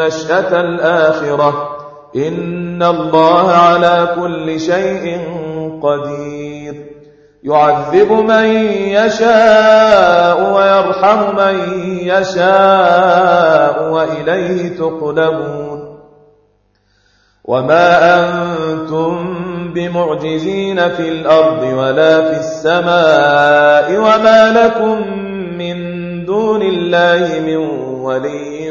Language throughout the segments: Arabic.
النشأة الآخرة. إن الله على كل شيء قدير. يعذب من يشاء ويرحم من يشاء وإليه تقلبون. وما أنتم بمعجزين في الأرض ولا في السماء وما لكم من دون الله من ولي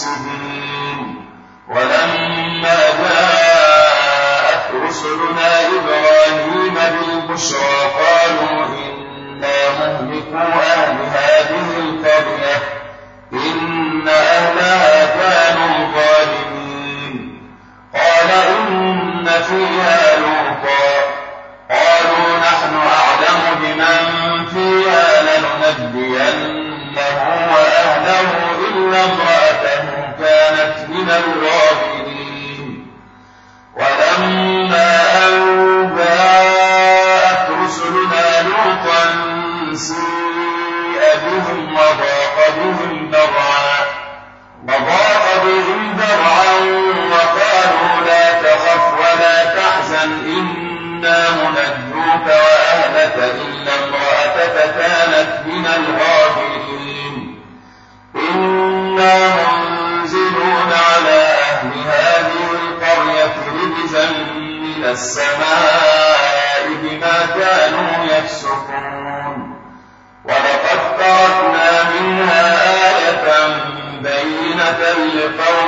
Dios. السماء بما كانوا يفسقون. ولقد تركنا منها آية بينة لقوم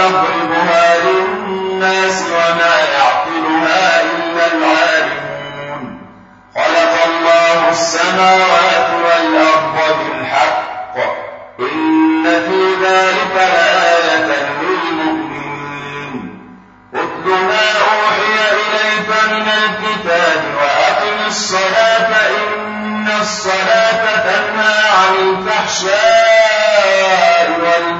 نضربها للناس وما يعقلها إلا العالمون. خلق الله السماوات والأرض بالحق. إن في ذلك لآية للمؤمنين. اتل ما أوحي إليك من الكتاب وأقم الصلاة. إن الصلاة تنهى عن الفحشاء والمنكر.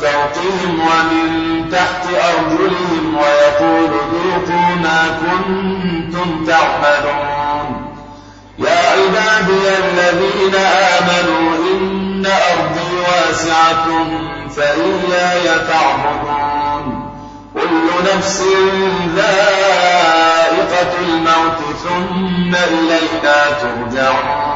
فوقهم ومن تحت أرجلهم ويقول ذوقوا ما كنتم تعملون. يا عبادي الذين آمنوا إن أرضي واسعة فإياي فاعبدون كل نفس ذائقة الموت ثم إلينا ترجعون.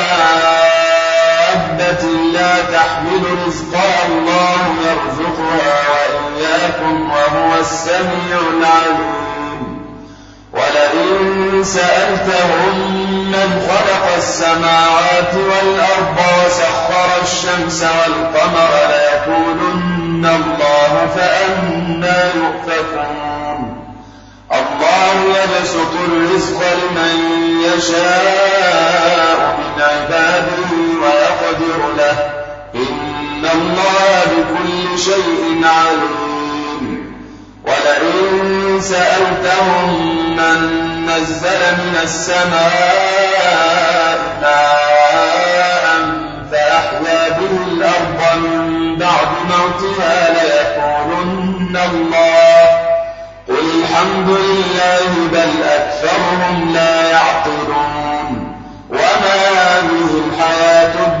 لا تحمل رزقها الله يرزقها وإياكم وهو السميع العليم. ولئن سألتهم من خلق السماوات والأرض وسخر الشمس والقمر ليقولن الله فأنا يؤفكون. الله يبسط الرزق لمن يشاء من عباده ويقدر له. إن الله بكل شيء عليم. ولئن سألتهم من نزل من السماء ماء فأحيا به الأرض من بعد موتها ليقولن الله. قل الحمد لله بل أكثرهم لا يعقلون. وما هذه الحياة الدنيا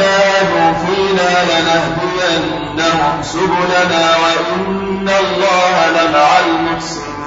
جاهدوا فينا لنهدينهم سبلنا وإن الله لمع المحسنين.